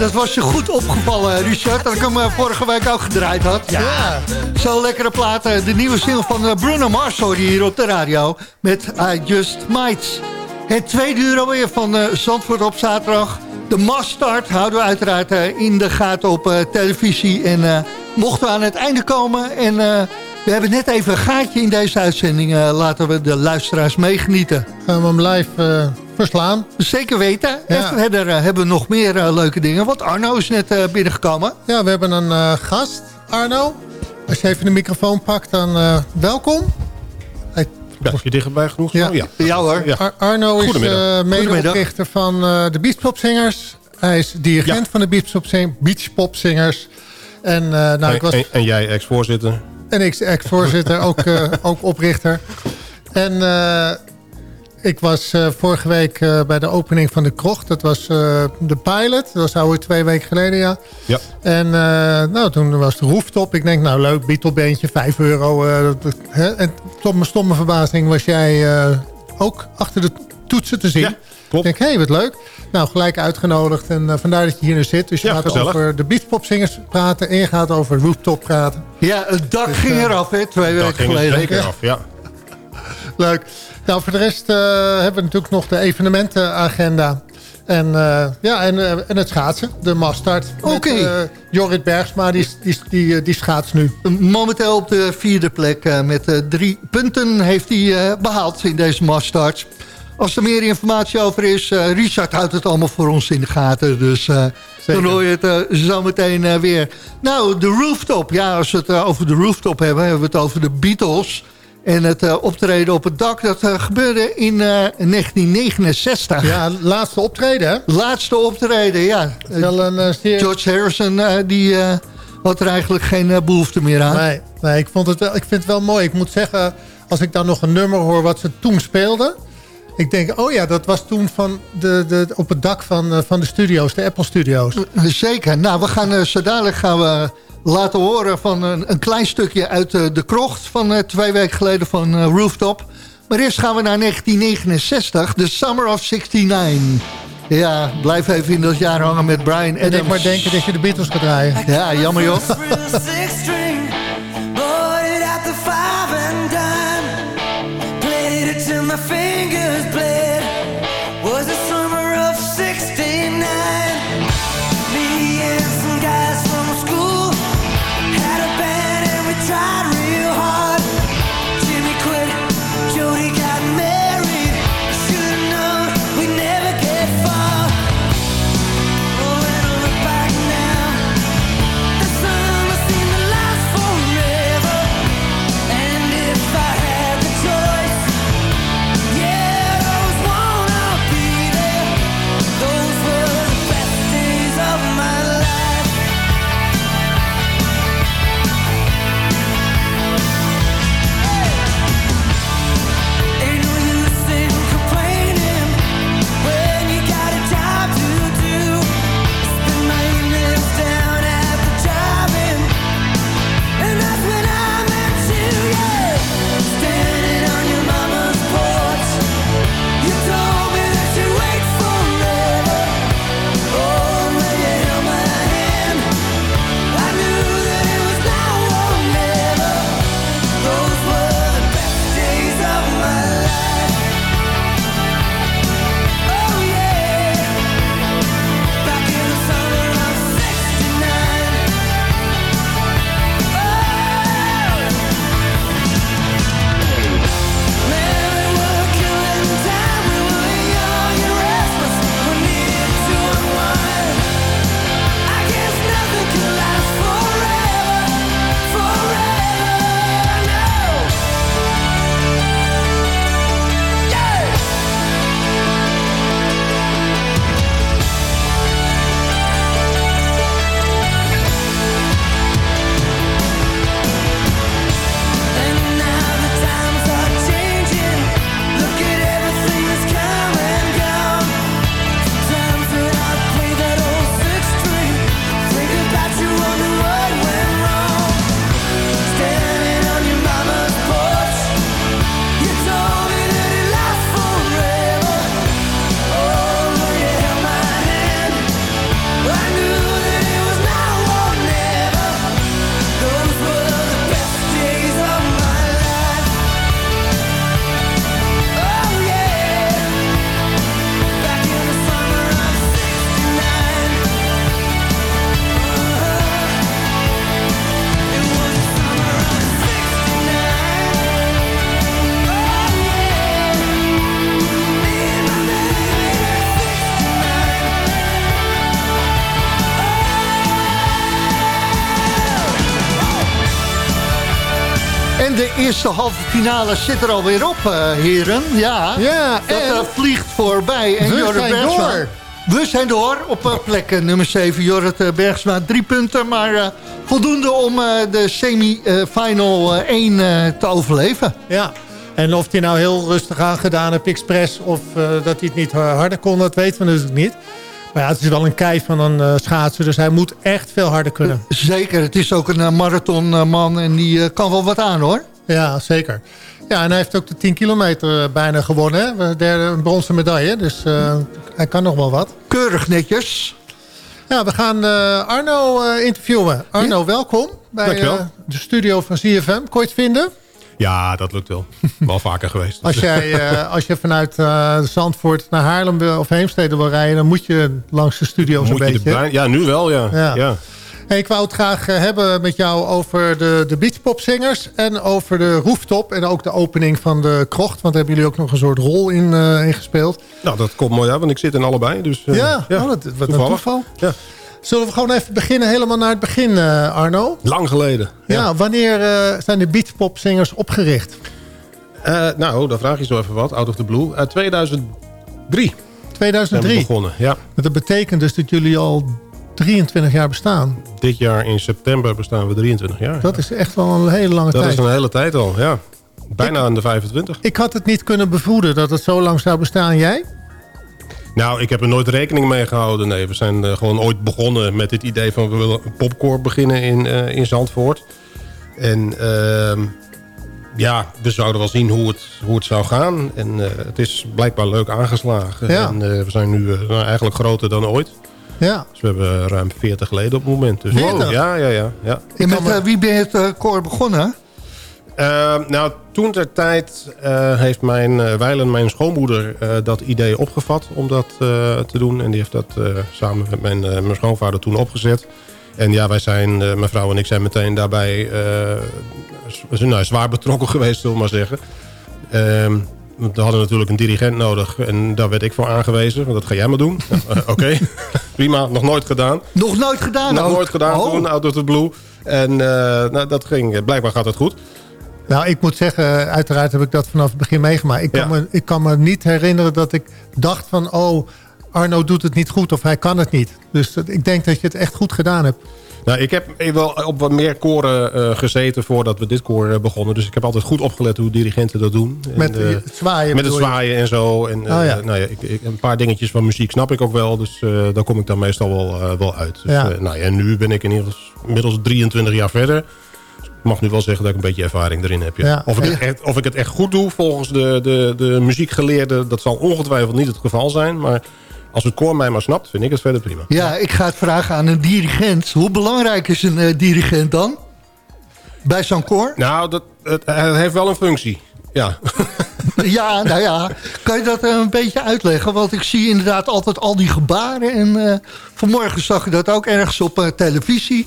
Dat was je goed opgevallen, Richard. Dat ik hem eh, vorige week ook gedraaid had. Ja, zo'n lekkere plaat. eh, De nieuwe single van eh, Bruno Mars hier op de radio. Met I Just Might. Het tweede uur alweer van eh, Zandvoort op zaterdag. De Mastart houden we uiteraard in de gaten op eh, televisie. En eh, mochten we aan het einde komen... en eh, we hebben net even een gaatje in deze uitzending. eh, laten we de luisteraars meegenieten. Gaan we hem live eh, verslaan? Zeker weten. En Ja. verder eh, hebben we nog meer eh, leuke dingen. Want Arno is net eh, binnengekomen. Ja, we hebben een eh, gast, Arno. Als je even de microfoon pakt, dan eh, welkom. Hij- Of je dichterbij genoeg? Ja. Oh, ja. Ja hoor. Ja. Ar- Arno is Goedemiddag. eh, Goedemiddag. medeoprichter van eh, de Beachpopzingers. Hij is dirigent van de Beachpopzingers. Beachpopzingers. En, uh, nou, en, ik was... en, en jij ex-voorzitter. En ik ex-voorzitter, ook, uh, ook oprichter. En uh, ik was uh, vorige week uh, bij de opening van de krocht. Dat was uh, de pilot. Dat was alweer twee weken geleden, ja. ja. En nou, toen was de rooftop. Ik denk, nou leuk, Beatlebeentje, 5 euro. Hè? En tot mijn stomme verbazing was jij ook achter de toetsen te zien. Ja, klopt. Ik denk, hé, hey, wat leuk. Nou, gelijk uitgenodigd. En vandaar dat je hier nu zit. Dus je ja, gaat gezellig. over de beatpopzingers praten. En je gaat over rooftop praten. Ja, het dak dus, ging eraf, hè, twee weken ging geleden. Zeker af, ja. Leuk. Nou, voor de rest uh, hebben we natuurlijk nog de evenementenagenda. En, uh, ja, en, uh, en het schaatsen, de Mastart. Oké. Okay. Jorrit Bergsma, die, die, die, die schaats nu. Momenteel op de vierde plek met drie punten heeft hij behaald in deze Mastart. Als er meer informatie over is, Richard houdt het allemaal voor ons in de gaten. Dus dan hoor je het zo meteen weer. Nou, de rooftop. Ja, als we het over de rooftop hebben, hebben we het over de Beatles... En het uh, optreden op het dak, dat uh, gebeurde in uh, 1969. Ja, laatste optreden, hè? Laatste optreden, ja. Wel een, zeer... George Harrison, die had er eigenlijk geen behoefte meer aan. Nee, nee ik, vond het wel, ik vind het wel mooi. Ik moet zeggen, als ik dan nog een nummer hoor wat ze toen speelden... Ik denk, oh ja, dat was toen van de, de, op het dak van, van de studio's, de Apple Studios. Zeker. Nou, we gaan zo dadelijk gaan we laten horen van een, een klein stukje uit uh, de krocht... van uh, twee weken geleden van uh, Rooftop. Maar eerst gaan we naar 1969, de Summer of 69. Ja, blijf even in dat jaar hangen met Brian Adams. En ik maar denken dat je de Beatles gaat draaien. Ja, jammer joh. eerste halve finale zit er alweer op, uh, heren. Ja, ja dat uh, vliegt voorbij. En we zijn door. We zijn door op uh, plek nummer 7. Jorrit Bergsma, drie punten. Maar voldoende om de semi-final 1 te overleven. Ja, en of hij nou heel rustig aan gedaan heeft, expres... of dat hij het niet harder kon, dat weten we natuurlijk niet. Maar ja, het is wel een kei van een schaatser, dus hij moet echt veel harder kunnen. Zeker, het is ook een marathonman en die kan wel wat aan hoor. Ja, zeker. Ja, en hij heeft ook de 10 kilometer bijna gewonnen. Hè? Derde een bronzen medaille, dus hij kan nog wel wat. Keurig netjes. Ja, we gaan Arno interviewen. Arno, welkom bij de studio van CFM. Kon je het vinden? Ja, dat lukt wel. Wel vaker geweest. Als, jij, uh, als je vanuit uh, Zandvoort naar Haarlem wil, of Heemstede wil rijden... dan moet je langs de studio's moet een beetje. ja, nu wel, ja. ja. ja. Hey, ik wou het graag uh, hebben met jou over de, de beachpopzingers... en over de rooftop en ook de opening van de krocht. Want daar hebben jullie ook nog een soort rol in, in gespeeld. Nou, dat komt mooi uit, want ik zit in allebei. Dus, ja, ja. Oh, dat, wat een toeval. Ja. Zullen we gewoon even beginnen helemaal naar het begin, uh, Arno? Lang geleden. Ja, wanneer zijn de beatpopzingers opgericht? Nou, dan vraag je zo even wat. Out of the Blue. 2003. 2003? begonnen, ja. Dat betekent dus dat jullie al 23 jaar bestaan. Dit jaar in september bestaan we 23 jaar. Dat is echt wel een hele lange tijd. Dat is een hele tijd al, ja. Bijna aan de 25. Ik had het niet kunnen bevoeden dat het zo lang zou bestaan. Jij? Nou, ik heb er nooit rekening mee gehouden. Nee, we zijn uh, gewoon ooit begonnen met het idee van... we willen een popcore beginnen in, uh, in Zandvoort. En uh, ja, we zouden wel zien hoe het, hoe het zou gaan. En uh, het is blijkbaar leuk aangeslagen. Ja. En we zijn nu nou, eigenlijk groter dan ooit. Ja. Dus we hebben ruim 40 leden op het moment. Dus, wow. Ja, ja, ja. ja. En met wie ben je het koor begonnen? Uh, nou, toen ter tijd uh, heeft mijn uh, Weilen, mijn schoonmoeder, dat idee opgevat om dat te doen. En die heeft dat samen met mijn, mijn schoonvader toen opgezet. En ja, wij zijn, mijn vrouw en ik zijn meteen daarbij nou, zwaar betrokken geweest, zullen we maar zeggen. Ehm, we hadden natuurlijk een dirigent nodig en daar werd ik voor aangewezen. Want dat ga jij maar doen. Oké, prima, nog nooit gedaan. Nog nooit gedaan? Nog nooit gedaan oh. toen, out of the blue. En nou, dat ging, blijkbaar gaat het goed. Nou, ik moet zeggen, uiteraard heb ik dat vanaf het begin meegemaakt. Ik kan, me, ik kan me niet herinneren dat ik dacht van... oh, Arno doet het niet goed of hij kan het niet. Dus ik denk dat je het echt goed gedaan hebt. Nou, ik heb wel op wat meer koren uh, gezeten voordat we dit koor uh, begonnen. Dus ik heb altijd goed opgelet hoe dirigenten dat doen. Met en, uh, het zwaaien? Met het zwaaien en zo. En, oh, ja. nou ja, ik, ik, een paar dingetjes van muziek snap ik ook wel. Dus daar kom ik dan meestal wel, wel uit. Dus, ja. nou ja, en nu ben ik inmiddels 23 jaar verder ik mag nu wel zeggen dat ik een beetje ervaring erin heb. Ja. Of, ik het echt, of ik het echt goed doe volgens de, de, de muziekgeleerden... dat zal ongetwijfeld niet het geval zijn. Maar als het koor mij maar snapt, vind ik het verder prima. Ja, ik ga het vragen aan een dirigent. Hoe belangrijk is een uh, dirigent dan? Bij zo'n koor? Nou, dat, het, het heeft wel een functie. Ja. ja, nou ja. Kan je dat een beetje uitleggen? Want ik zie inderdaad altijd al die gebaren. En uh, vanmorgen zag je dat ook ergens op uh, televisie.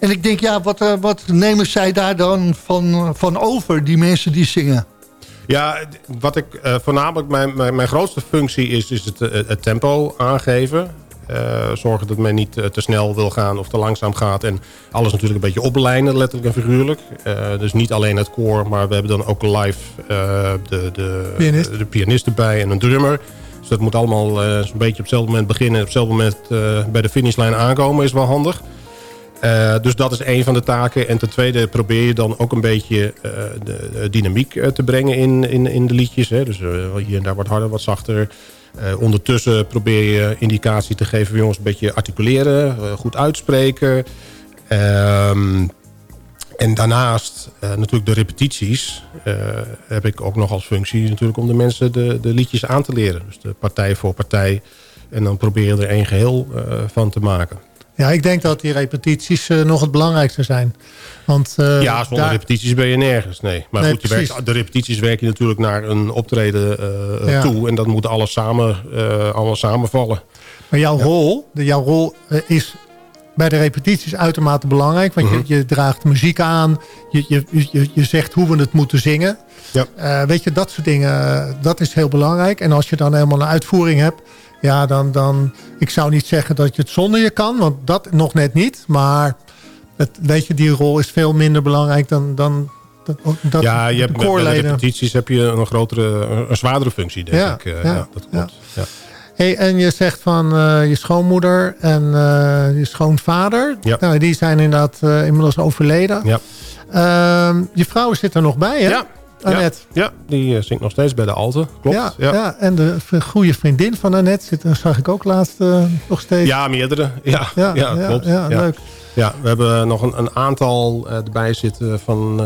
En ik denk, ja, wat, uh, wat nemen zij daar dan van, van over, die mensen die zingen? Ja, wat ik uh, voornamelijk mijn, mijn, mijn, grootste functie is, is het, uh, het tempo aangeven. zorgen dat men niet te snel wil gaan of te langzaam gaat. En alles natuurlijk een beetje oplijnen, letterlijk en figuurlijk. dus niet alleen het koor, maar we hebben dan ook live de, de, Pianist. de pianist erbij en een drummer. Dus dat moet allemaal zo'n beetje op hetzelfde moment beginnen... en op hetzelfde moment bij de finishlijn aankomen, is wel handig. Uh, dus dat is een van de taken. En ten tweede probeer je dan ook een beetje uh, de, dynamiek uh, te brengen in, in, in de liedjes. Hè. Dus hier en daar wat harder, wat zachter. ondertussen probeer je indicatie te geven... jongens, een beetje articuleren, goed uitspreken. Ehm, en daarnaast natuurlijk de repetities... heb ik ook nog als functie natuurlijk om de mensen de, de liedjes aan te leren. Dus de partij voor partij. En dan probeer je er één geheel van te maken. Ja, ik denk dat die repetities uh, nog het belangrijkste zijn. Want, uh, ja, zonder daar... repetities ben je nergens. Nee. Maar nee, goed, je werkt, de repetities werk je natuurlijk naar een optreden uh, ja. toe. En dat moet alles, samen, alles samenvallen. Maar jouw ja. rol, de, jouw rol is bij de repetities uitermate belangrijk. Want mm -hmm. je, je, draagt muziek aan. Je, je, je, je zegt hoe we het moeten zingen. Ja. weet je, dat soort dingen, dat is heel belangrijk. En als je dan helemaal een uitvoering hebt ja, dan, dan... Ik zou niet zeggen dat je het zonder je kan, want dat nog net niet. Maar het, weet je, die rol is veel minder belangrijk dan... dan dat, ja, je hebt met, met repetities heb je een grotere, een zwaardere functie, denk ja, ik. Uh, ja, ja, dat klopt. Ja. Hey, en je zegt van uh, je schoonmoeder en uh, je schoonvader. Ja. Nou, die zijn inderdaad uh, inmiddels overleden. Ja. Ehm, je vrouw zit er nog bij, hè? Ja. Annette. Ja, ja, die zingt nog steeds bij de Alte. Klopt. Ja, ja. en de goede vriendin van Annette zit, zag ik ook laatst nog steeds. Ja, meerdere. Ja, ja, ja klopt. Ja, leuk. Ja, we hebben nog een, een aantal erbij zitten van,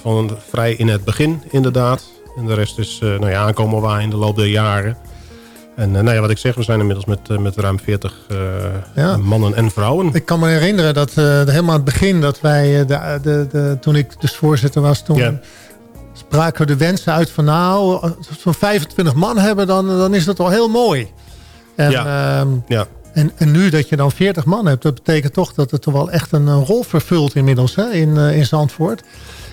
van vrij in het begin, inderdaad. En de rest is nou ja, aankomen waar in de loop der jaren. En nou ja, wat ik zeg, we zijn inmiddels met, met ruim 40 uh, ja. mannen en vrouwen. Ik kan me herinneren dat uh, helemaal aan het begin, dat wij, de, de, de, toen ik dus voorzitter was, toen ja. Spraken we de wensen uit van nou, als we 25 man hebben, dan, dan is dat al heel mooi. En, ja. Uh, ja. En, en nu dat je dan 40 man hebt, dat betekent toch dat het toch wel echt een, een rol vervult inmiddels hè, in, uh, in Zandvoort.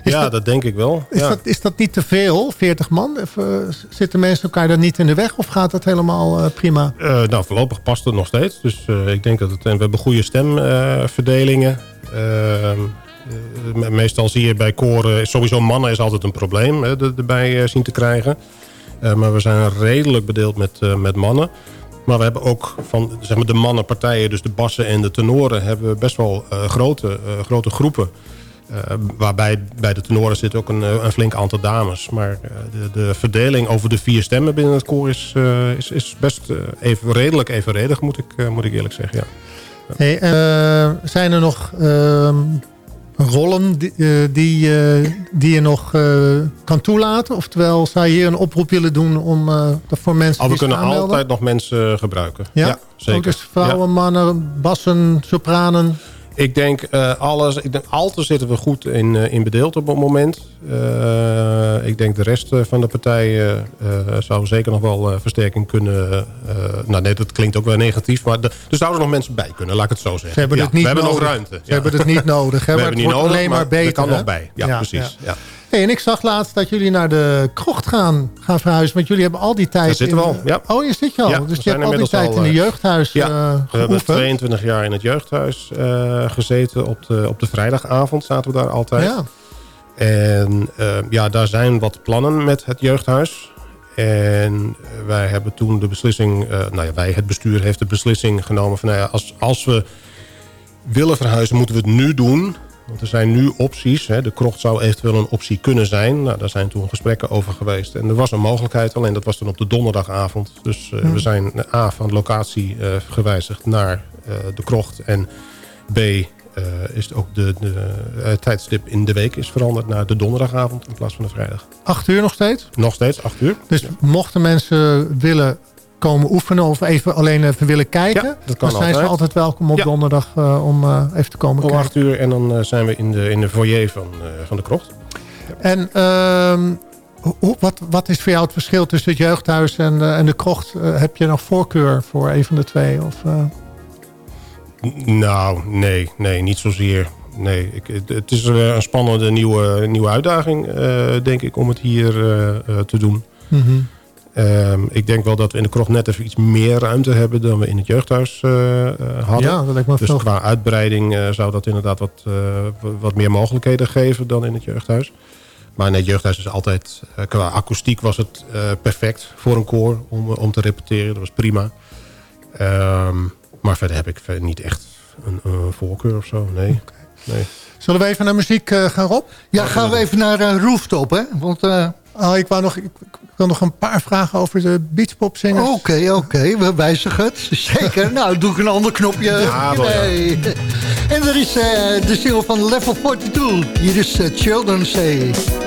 Is ja, dat, dat, denk ik wel. Is, ja. dat, is dat niet te veel, 40 man? Of, uh, zitten mensen elkaar dan niet in de weg of gaat dat helemaal uh, prima? Nou, voorlopig past het nog steeds. Dus ik denk dat het... En we hebben goede stemverdelingen. Ehm, meestal zie je bij koren... Sowieso mannen is altijd een probleem hè, erbij zien te krijgen. maar we zijn redelijk bedeeld met, met mannen. Maar we hebben ook van zeg maar, de mannenpartijen, dus de bassen en de tenoren... hebben best wel grote, grote groepen... Waarbij bij de tenoren zit ook een, een flink aantal dames. Maar de, de, verdeling over de vier stemmen binnen het koor is, is, is best even, redelijk evenredig, moet ik, moet ik eerlijk zeggen. Ja. Ja. Hey, zijn er nog ehm, rollen die, die, die, je nog kan toelaten? Oftewel, zou je hier een oproep willen doen om voor mensen oh, We kunnen altijd nog mensen gebruiken. Ja, ja zeker. Ook dus vrouwen, mannen, bassen, sopranen... Ik denk uh, alles. Ik denk alten zitten we goed in, uh, in bedeeld op het moment. Uh, ik denk de rest van de partijen zou zeker nog wel versterking kunnen. nou nee, dat klinkt ook wel negatief. Maar de, er zouden nog mensen bij kunnen, laat ik het zo zeggen. Ze hebben ja, het niet we hebben nog ruimte. Ze ja. hebben het niet nodig. Hè, we maar hebben het niet wordt nodig, alleen maar beter. Er kan hè? nog bij. Ja, Ja, precies. Ja. En ik zag laatst dat jullie naar de krocht gaan, gaan verhuizen. Want jullie hebben al die tijd... Daar zitten we al, ja. Oh, je zit je al. Ja, dus je hebt al die tijd al, in een eh, jeugdhuis Ja, eh, we hebben geoefend. 22 jaar in het jeugdhuis uh, gezeten. Op de, op de vrijdagavond zaten we daar altijd. Ja. En uh, ja, daar zijn wat plannen met het jeugdhuis. En wij hebben toen de beslissing... Nou ja, wij, het bestuur heeft de beslissing genomen van... Nou ja, als, als we willen verhuizen, moeten we het nu doen... Want er zijn nu opties. Hè. De krocht zou eventueel een optie kunnen zijn. Nou, daar zijn toen gesprekken over geweest. En er was een mogelijkheid, alleen dat was dan op de donderdagavond. Dus uh, Hmm. we zijn A, van de locatie uh, gewijzigd naar uh, de krocht. En B, is ook de, de tijdstip in de week is veranderd naar de donderdagavond in plaats van de vrijdag. Acht uur nog steeds? Nog steeds, acht uur. Dus Ja. mochten mensen willen komen oefenen of even alleen even willen kijken... Ja, dat kan dan zijn ze altijd. altijd welkom op Ja. donderdag uh, om uh, even te komen Om kijken. acht uur en dan uh, zijn we in de, in de foyer van, van de krocht. En ehm, hoe, wat, wat is voor jou het verschil tussen het jeugdhuis en, en de krocht? Heb je nog voorkeur voor een van de twee? Of, Nou, nee, nee, niet zozeer. Nee, ik, het, is een spannende nieuwe, nieuwe uitdaging, denk ik, om het hier te doen. Mm -hmm. Um, ik denk wel dat we in de krocht net even iets meer ruimte hebben dan we in het jeugdhuis uh, uh, hadden. Ja, dat lijkt me dus veel. qua uitbreiding uh, zou dat inderdaad wat, wat meer mogelijkheden geven dan in het jeugdhuis. Maar in het jeugdhuis is altijd, qua akoestiek was het perfect voor een koor om, om te repeteren. Dat was prima. Um, maar verder heb ik niet echt een, een voorkeur of zo, nee. Okay. nee. Zullen we even naar muziek gaan, Rob? Ja, gaan we even naar Rooftop, hè? Want. Oh, ik, wou nog, ik, wil nog een paar vragen over de beachpopzingers. Oké, okay, oké, okay. we wijzigen het. Zeker. nou, doe ik een ander knopje. Ja, nee. En er is uh, de single van Level 42. Hier is Children Say. Ook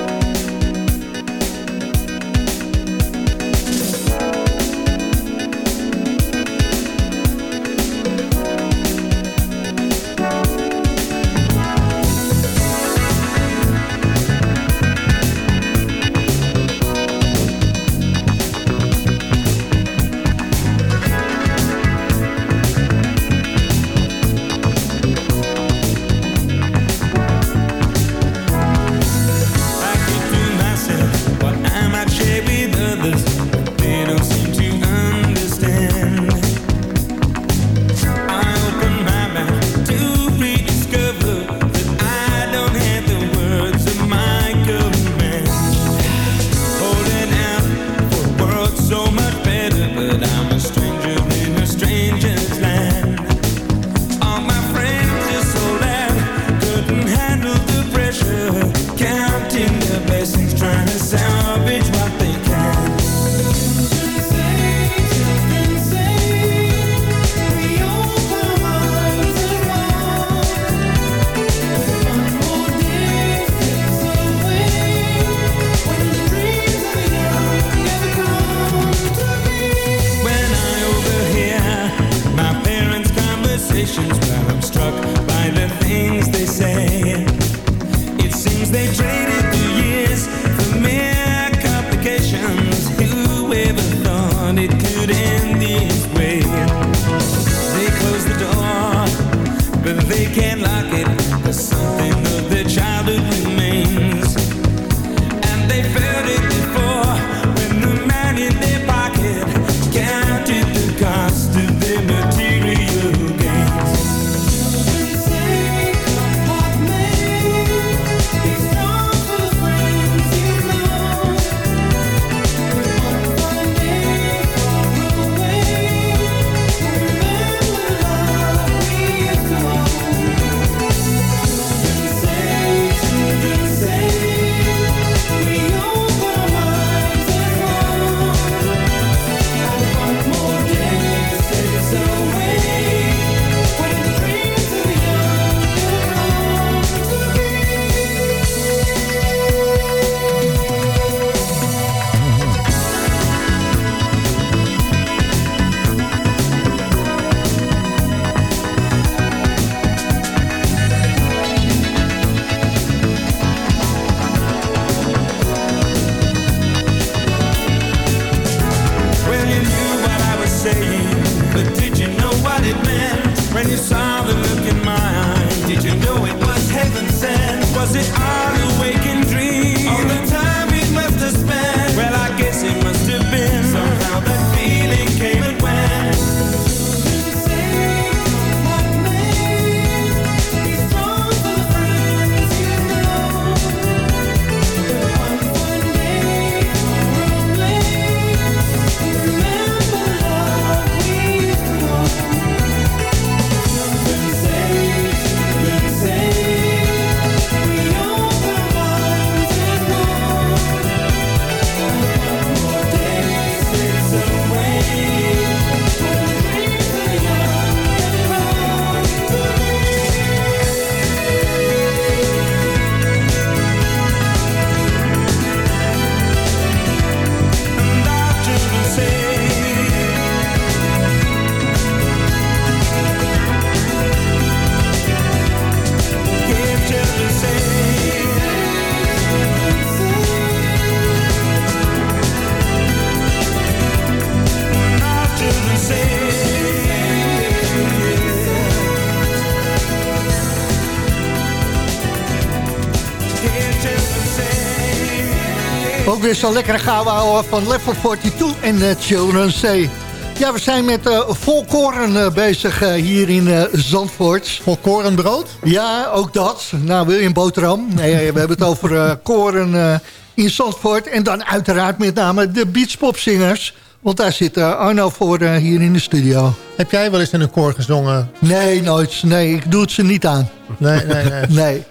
weer zo'n lekkere gouden van Level 42 en uh, Children's Say. Ja, we zijn met uh, volkoren uh, bezig uh, hier in Zandvoort. Volkorenbrood? Ja, ook dat. Nou, wil je een boterham? Nee, we hebben het over koren in Zandvoort. En dan uiteraard met name de beachpopzingers. Want daar zit Arno voor hier in de studio. Heb jij wel eens in een koor gezongen? Nee, nooit. Nee, ik doe het ze niet aan. Nee, nee, nee. nee.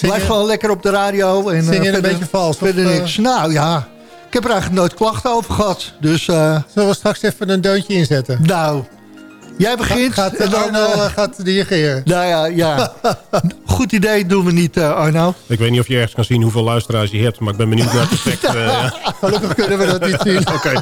Blijf gewoon lekker op de radio. En, Zing je een beetje vals? Verder niks. Nou ja, ik heb er eigenlijk nooit klachten over gehad. Dus, uh, Zullen we straks even een deuntje inzetten? Nou, jij begint. Gaat, gaat Arno uh, gaat dirigeren? Nou ja, ja. goed idee doen we niet, uh, Arno. Ik weet niet of je ergens kan zien hoeveel luisteraars je hebt, maar ik ben benieuwd naar het effect. ja. Gelukkig kunnen we dat niet zien. Oké.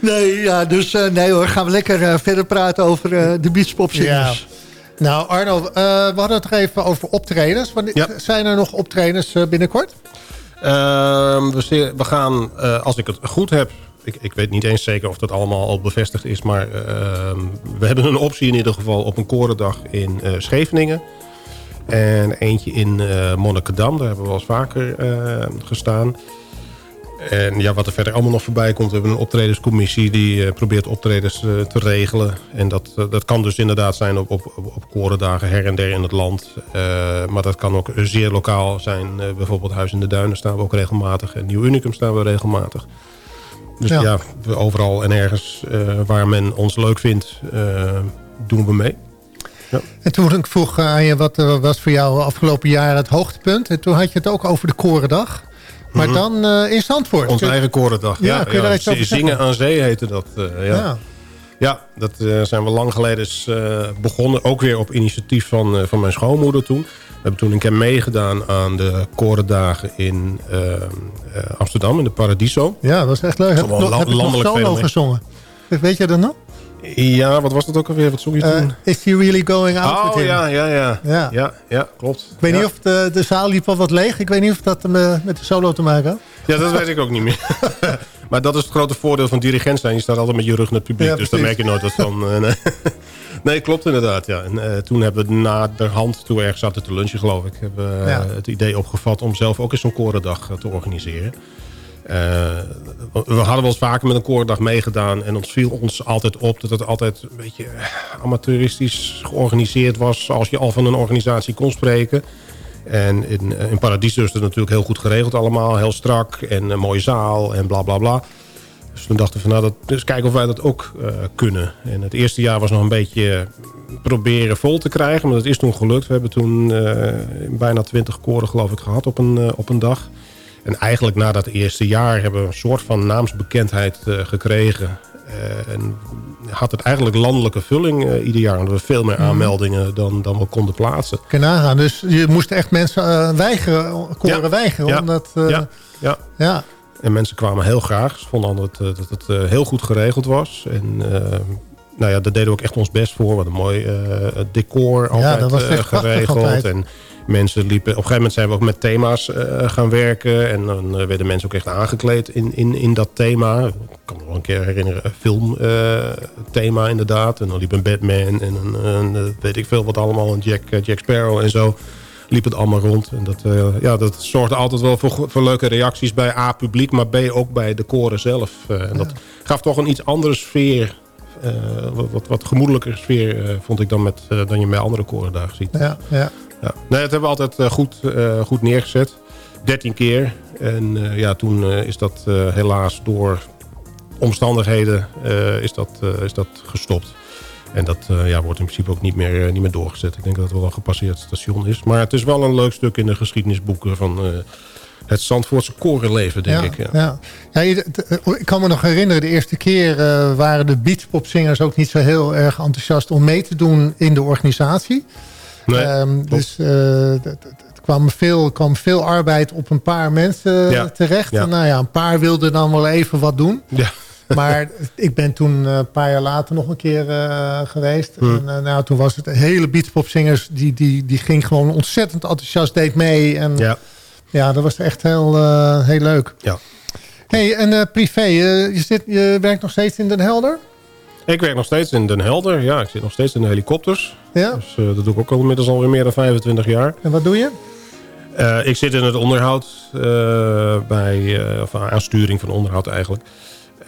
nee, ja, dus nee hoor, gaan we lekker verder praten over de beachpopzingers. Ja. Nou Arno, uh, we hadden het even over optredens. Ja. Zijn er nog optredens uh, binnenkort? Uh, we, we, gaan, uh, als ik het goed heb... Ik, ik, weet niet eens zeker of dat allemaal al bevestigd is... maar ehm, we hebben een optie in ieder geval op een korendag in Scheveningen. En eentje in Monnikendam, daar hebben we wel eens vaker gestaan... En ja, wat er verder allemaal nog voorbij komt... we hebben een optredenscommissie die uh, probeert optredens uh, te regelen. En dat, uh, dat kan dus inderdaad zijn op, op, op korendagen her en der in het land. maar dat kan ook zeer lokaal zijn. bijvoorbeeld Huis in de Duinen staan we ook regelmatig. En Nieuw Unicum staan we regelmatig. Dus ja, ja overal en ergens waar men ons leuk vindt, doen we mee. Ja. En toen ik vroeg aan je, wat was voor jou afgelopen jaar het hoogtepunt? En toen had je het ook over de Korendag. Maar mhm. dan uh, in Zandvoort. Onze eigen korendag. Ja, ja, kun je daar iets over Zingen aan zee heette dat. Uh, ja. ja. ja. dat uh, zijn we lang geleden begonnen. Ook weer op initiatief van, van mijn schoonmoeder toen. Hebben toen een keer meegedaan aan de korendagen in Amsterdam, in de Paradiso. Ja, dat was echt leuk. Heb, nog, heb ik nog solo gezongen. Weet je dat nog? Ja, wat was dat ook alweer? Wat zong je uh, toen? Is he really going out oh, with him? Ja, ja, ja, ja. Ja, ja klopt. Ik weet ja. niet of de, de zaal liep al wat leeg. Ik weet niet of dat met de solo te maken had. Ja, dat weet ik ook niet meer. maar dat is het grote voordeel van dirigent zijn. Je staat altijd met je rug naar het publiek. Ja, dus dan merk je nooit wat van... Nee. Klopt inderdaad. Ja. En uh, toen hebben we na de hand, toen we ergens zaten te lunchen geloof ik... hebben we ja. het idee opgevat om zelf ook eens zo'n korendag te organiseren. Uh, we hadden wel eens vaker met een korendag meegedaan... en ons viel ons altijd op dat het altijd een beetje amateuristisch georganiseerd was... als je al van een organisatie kon spreken... En in, in Paradiso is het natuurlijk heel goed geregeld allemaal. Heel strak en een mooie zaal en bla bla bla. Dus toen dachten we van nou, dat, dus kijken of wij dat ook uh, kunnen. En het eerste jaar was nog een beetje proberen vol te krijgen. Maar dat is toen gelukt. We hebben toen uh, bijna twintig koren geloof ik gehad op een, uh, op een dag. En eigenlijk na dat eerste jaar hebben we een soort van naamsbekendheid gekregen. en had het eigenlijk landelijke vulling ieder jaar. Hadden we veel meer aanmeldingen dan, dan we konden plaatsen. Je nagaan. Dus je moest echt mensen weigeren, koren ja. weigeren. Ja. Omdat, ja. Ja. ja. En mensen kwamen heel graag. Ze vonden dat, het, dat het heel goed geregeld was. En uh, nou ja, daar deden we ook echt ons best voor. Wat een mooi decor altijd ja, dat was echt geregeld. Altijd. En mensen liepen... Op een gegeven moment zijn we ook met thema's gaan werken. En dan werden mensen ook echt aangekleed in, in, in dat thema. Ik kan me wel een keer herinneren. Een filmthema inderdaad. En dan liep een Batman en een, een, weet ik veel wat allemaal. Een Jack, Jack Sparrow en zo liep het allemaal rond. En dat, uh, ja, dat zorgde altijd wel voor, voor leuke reacties bij A, publiek... maar B, ook bij de koren zelf. Uh, en ja. dat gaf toch een iets andere sfeer... Uh, wat, wat, wat gemoedelijker sfeer vond ik dan, met, dan je bij andere korendagen ziet. Ja, ja. Ja. Nee, dat hebben we altijd goed, goed neergezet. 13 keer. En ja, toen is dat helaas door omstandigheden is dat, is dat gestopt. En dat uh, ja, wordt in principe ook niet meer, uh, niet meer doorgezet. Ik denk dat het wel een gepasseerd station is. Maar het is wel een leuk stuk in de geschiedenisboeken van uh, het Zandvoortse korenleven, denk ja, ik. Ja. Ja. Ja, je, ik kan me nog herinneren, de eerste keer waren de beachpopzingers ook niet zo heel erg enthousiast om mee te doen in de organisatie. Nee, um, dus kwam veel, kwam veel arbeid op een paar mensen ja. terecht. Ja. En nou ja, een paar wilden dan wel even wat doen. Ja. Maar ik ben toen een paar jaar later nog een keer uh, geweest. Hmm. En uh, nou, toen was het hele beatpopzingers... Die, die, die ging gewoon ontzettend enthousiast, deed mee. En ja, ja dat was echt heel, heel leuk. Ja. hey, en privé, je, zit, je werkt nog steeds in Den Helder? Ik werk nog steeds in Den Helder. Ja, ik zit nog steeds in de helikopters. Ja? Dus dat doe ik ook al inmiddels alweer meer dan 25 jaar. En wat doe je? Uh, ik zit in het onderhoud, uh, bij, of aansturing van onderhoud eigenlijk.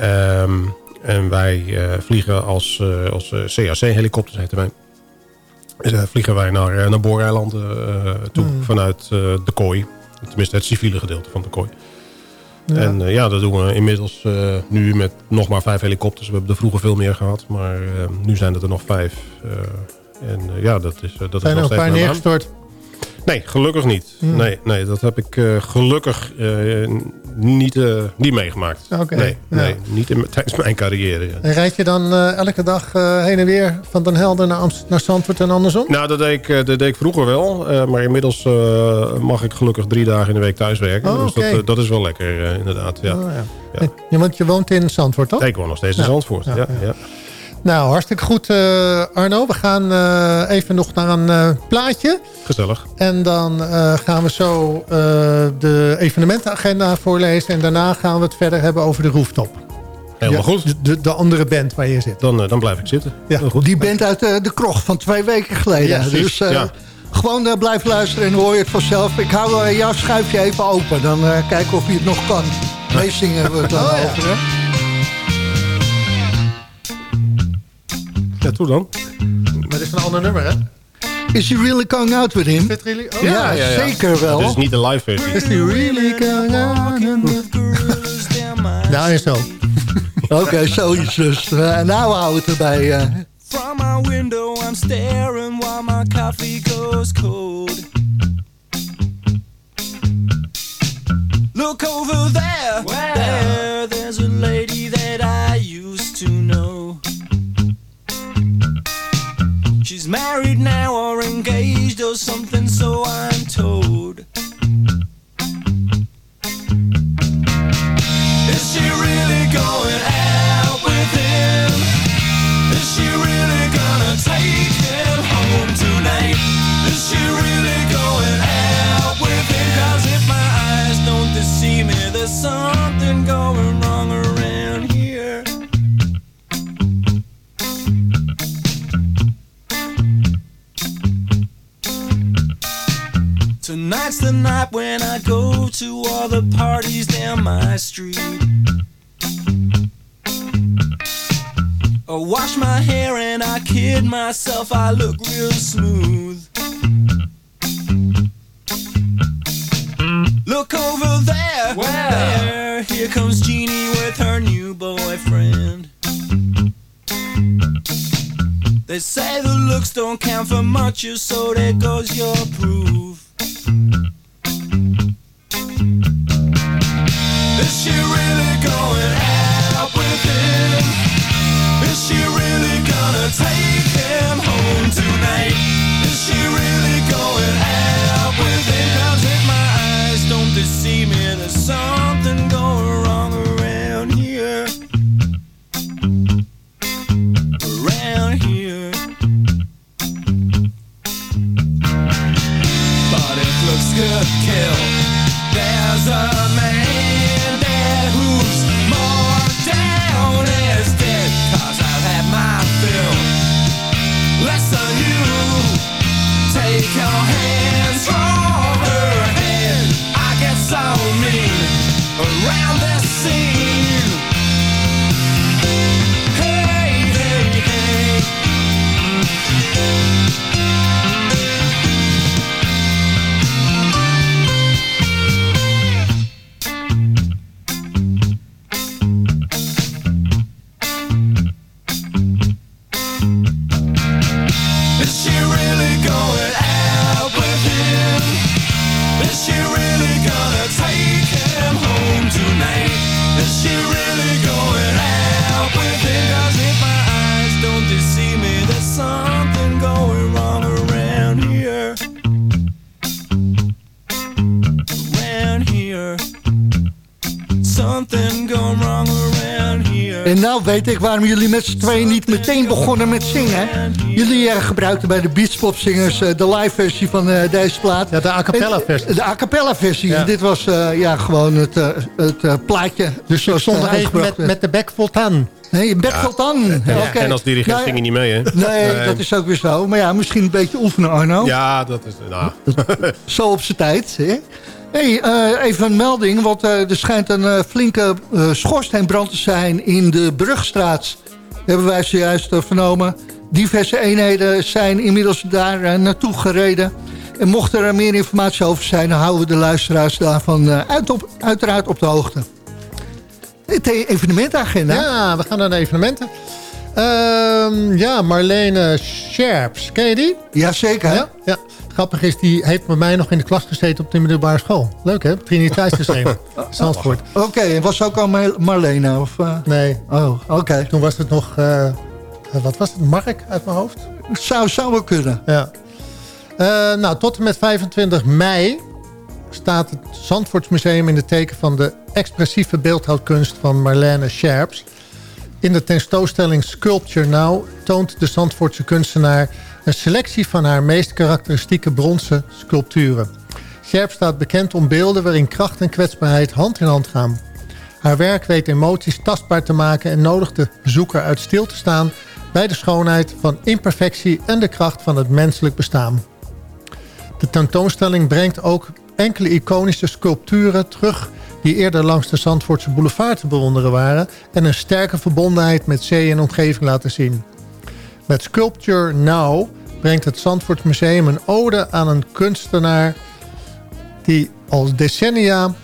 Um, en wij vliegen als, als CAC-helikopters, heten wij. vliegen wij naar, naar Booreilanden toe Hmm. vanuit de kooi. Tenminste het civiele gedeelte van de kooi. Ja. En ja, dat doen we inmiddels nu met nog maar vijf helikopters. We hebben er vroeger veel meer gehad, maar nu zijn het er nog vijf. en ja, dat is, dat Zijn is er nog een paar steeds neergestort? Nee, gelukkig niet. Hmm. Nee, nee, dat heb ik uh, gelukkig uh, niet, uh, niet meegemaakt. Okay, nee, ja. nee, niet in, tijdens mijn carrière. Ja. En rijd je dan elke dag heen en weer van Den Helder naar, Amst naar Zandvoort en andersom? Nou, dat deed ik, dat deed ik vroeger wel. maar inmiddels mag ik gelukkig drie dagen in de week thuiswerken. Oh, dus okay. dat, dat is wel lekker, inderdaad. Ja. Oh, ja. Want je woont in Zandvoort, toch? Ik woon nog steeds in Zandvoort. Ja, ja. Nou, hartstikke goed uh, Arno. We gaan uh, even nog naar een uh, plaatje. Gezellig. En dan gaan we zo de evenementenagenda voorlezen. En daarna gaan we het verder hebben over de rooftop. Helemaal ja, goed. De, de, andere band waar je zit. Dan, dan blijf ik zitten. Ja, goed. Die band uit de krocht van twee weken geleden. Ja, dus ja. gewoon blijf luisteren en hoor je het vanzelf. Ik hou jouw schuifje even open. Dan kijken of je het nog kan. Meezingen hebben we het dan Oh, ja. over, hè? Ja, toe dan. Maar dit is een ander nummer, hè? Is he really going out with him? Is really... oh, Ja, ja, zeker wel. Het is niet de live versie. Is he really going out Nou en zo. Oké, okay, zoiets dus. Uh, nou houden we het erbij. Uh. From my window I'm staring while my coffee goes cold. I kid myself, I look real smooth. Look over there, there, here comes Jeannie with her new boyfriend. They say the looks don't count for much, so there goes your proof. Weet ik waarom jullie met z'n tweeën niet meteen begonnen met zingen. Jullie eh, gebruikten bij de Beachpopzingers eh, de live versie van eh, deze plaat. Ja, de a cappella versie. De a cappella versie. Ja. En dit was eh, ja, gewoon het, eh, het plaatje. Dus je zoals stond met, met de bek vol. Nee, aan. En, Oké. en als dirigent Nou, ging je niet mee, hè? Nee, dat is ook weer zo. Maar ja, misschien een beetje oefenen, Arno. Ja, dat is... Nou, Zo op zijn tijd. Hè? Hey, eh, even een melding, want eh, er schijnt een eh, flinke schoorsteenbrand te zijn in de Brugstraat. Hebben wij zojuist vernomen. Diverse eenheden zijn inmiddels daar naartoe gereden. En mocht er meer informatie over zijn, dan houden we de luisteraars daarvan uit op, uiteraard op de hoogte. Het evenementagenda. Ja, we gaan naar de evenementen. Ehm, ja, Marlene Scherps. Ken je die? Jazeker. Ja? ja. Grappig is, die heeft met mij nog in de klas gezeten op de middelbare school. Leuk hè? Triniteitssysteem. Zandvoort. Oké, en was ook al Mar- Marlene? Of, eh? Nee, Oh, oké. toen was het nog... eh, eh, wat was het? Mark uit mijn hoofd? Zou, zou wel kunnen. Ja. Nou, tot en met 25 mei staat het Zandvoortsmuseum in de teken van de expressieve beeldhouwkunst van Marlene Scherps. In de tentoonstelling Sculpture Now toont de Zandvoortse kunstenaar een selectie van haar meest karakteristieke bronzen sculpturen. Scherp staat bekend om beelden waarin kracht en kwetsbaarheid hand in hand gaan. Haar werk weet emoties tastbaar te maken en nodigt de bezoeker uit stil te staan bij de schoonheid van imperfectie en de kracht van het menselijk bestaan. De tentoonstelling brengt ook enkele iconische sculpturen terug die eerder langs de Zandvoortse boulevard te bewonderen waren en een sterke verbondenheid met zee en omgeving laten zien. Met Sculpture Now brengt het Zandvoort Museum een ode aan een kunstenaar die al decennia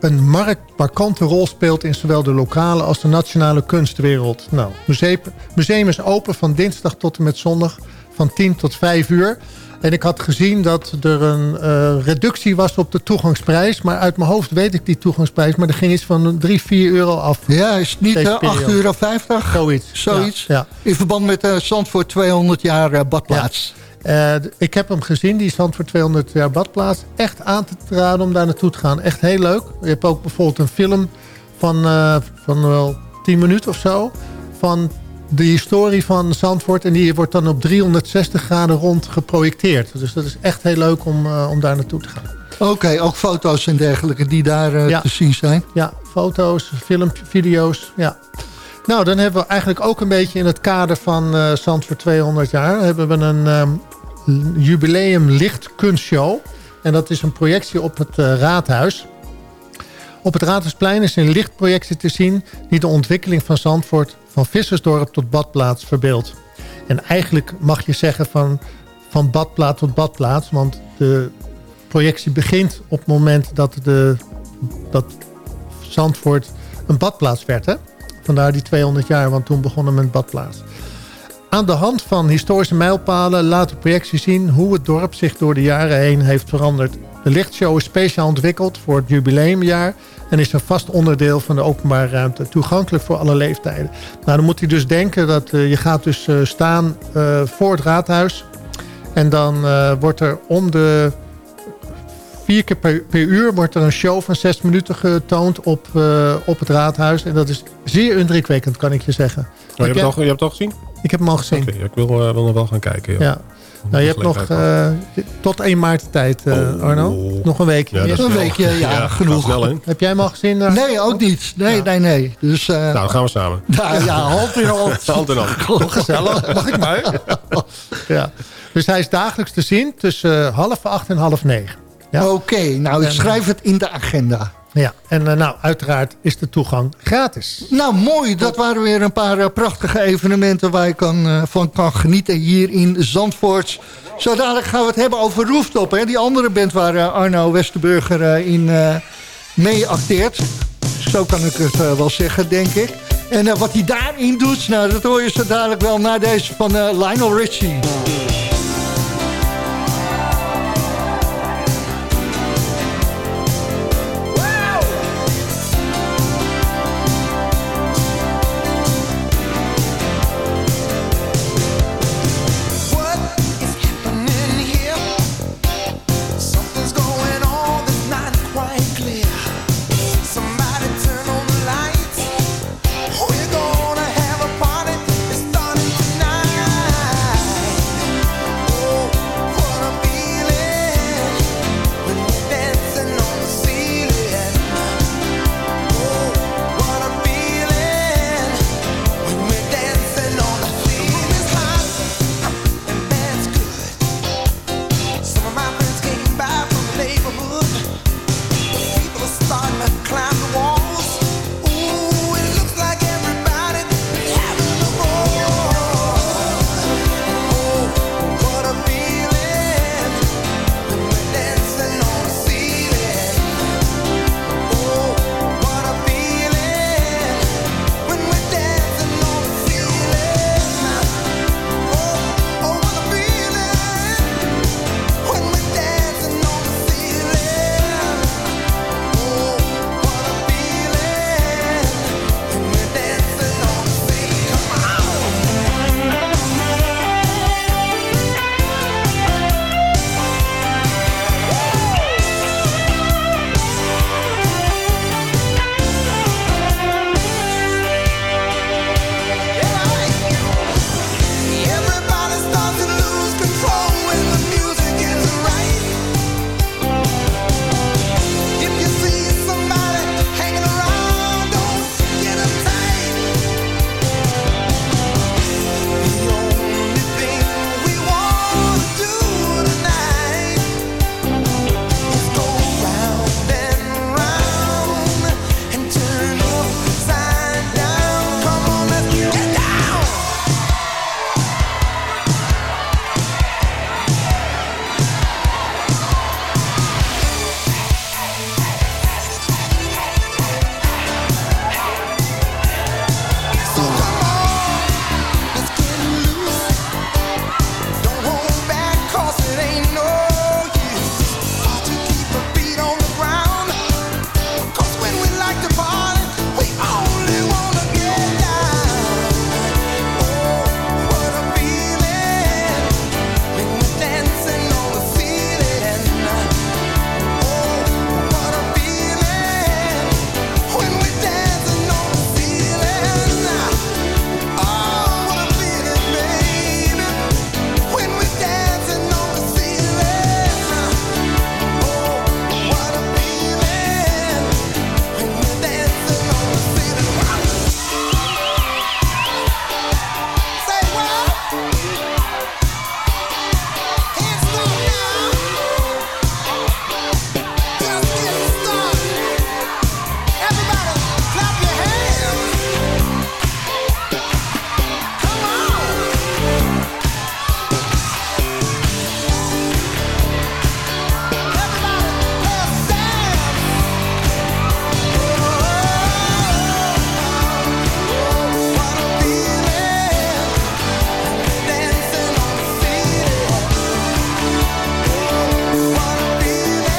een mark- markante rol speelt in zowel de lokale als de nationale kunstwereld. Nou, museum, museum is open van dinsdag tot en met zondag van 10 tot 5 uur. En ik had gezien dat er een eh, reductie was op de toegangsprijs. Maar uit mijn hoofd weet ik die toegangsprijs. Maar er ging iets van 3, 4 euro af. Ja, is het niet Deze eh, 8,50 periode. euro? Zoiets. Zoiets? Ja, ja. In verband met uh, Zandvoort 200 jaar eh, badplaats. Eh, ik heb hem gezien, die stand voor 200 jaar badplaats. Echt aan te raden om daar naartoe te gaan. Echt heel leuk. Je hebt ook bijvoorbeeld een film van, eh, van wel 10 minuten of zo. Van de historie van Zandvoort. En die wordt dan op 360 graden rond geprojecteerd. Dus dat is echt heel leuk om, eh, om daar naartoe te gaan. Oké, ook foto's en dergelijke die daar eh, Ja. te zien zijn. Ja, foto's, filmpjes, video's. Ja. Nou, dan hebben we eigenlijk ook een beetje in het kader van eh Zandvoort 200 jaar... hebben we een ehm, jubileum lichtkunstshow. En dat is een projectie op het raadhuis. Op het Raadhuisplein is een lichtprojectie te zien... die de ontwikkeling van Zandvoort van vissersdorp tot badplaats verbeeldt. En eigenlijk mag je zeggen van, van badplaats tot badplaats... want de projectie begint op het moment dat, de, dat Zandvoort een badplaats werd. Hè? Vandaar die 200 jaar, want toen begonnen met badplaats. Aan de hand van historische mijlpalen laat de projectie zien... hoe het dorp zich door de jaren heen heeft veranderd. De lichtshow is speciaal ontwikkeld voor het jubileumjaar... en is een vast onderdeel van de openbare ruimte. Toegankelijk voor alle leeftijden. Nou, dan moet hij dus denken dat uh, je gaat dus uh, staan uh, voor het raadhuis... en dan wordt er om de vier keer per, per, uur wordt er een show van zes minuten getoond op, op het raadhuis. En dat is zeer indrukwekkend, kan ik je zeggen. Oh, je, hebt het al, je hebt het al gezien? Ik heb hem al gezien. Okay, ik wil, wil nog wel gaan kijken. Ja. ja. Nou, je hebt nog uh, tot 1 maart tijd, oh, Arno. Nog een weekje. Ja, een weekje, ja, ja genoeg. Snel, heb jij hem al gezien? Nee, ook niet. Nee, nee, nee. Dus, nou, dan gaan we samen. Ja, hand in hand. hand in hand. gezellig. Mag ik maar? ja. Dus hij is dagelijks te zien tussen half acht en half negen. Ja. Oké, okay, nou ik schrijf het in de agenda. Ja, en uh, nou, uiteraard is de toegang gratis. Nou, mooi. Dat waren weer een paar uh, prachtige evenementen... waar je kan, uh, van kan genieten hier in Zandvoort. Zo dadelijk gaan we het hebben over Rooftop. Hè? Die andere band waar Arno Westerburger in mee acteert. Zo kan ik het wel zeggen, denk ik. En wat hij daarin doet, nou, dat hoor je zo dadelijk wel... na deze van Lionel Richie.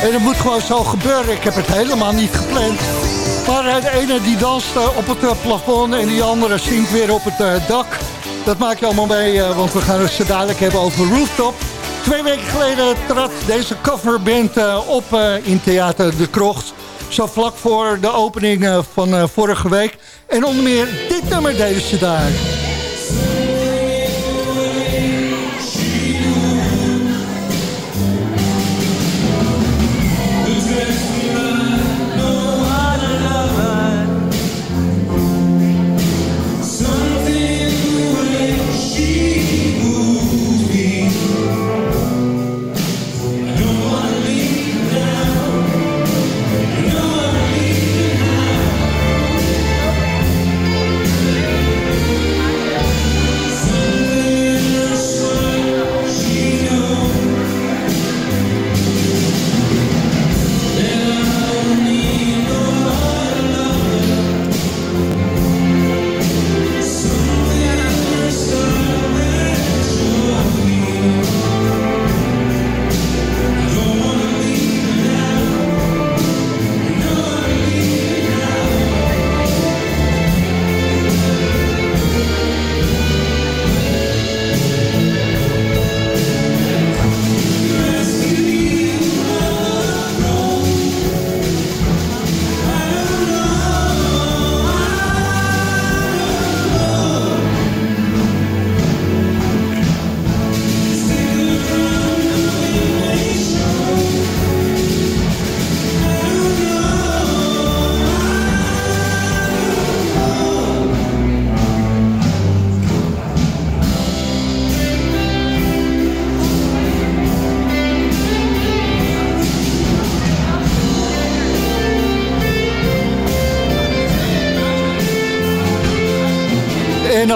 En het moet gewoon zo gebeuren. Ik heb het helemaal niet gepland. Maar eh, de ene die danst eh, op het eh, plafond en die andere zingt weer op het dak. Dat maak je allemaal mee, want we gaan het zo dadelijk hebben over Rooftop. Twee weken geleden trad deze coverband op in Theater De Krocht. Zo vlak voor de opening van vorige week. En onder meer dit nummer deden ze daar.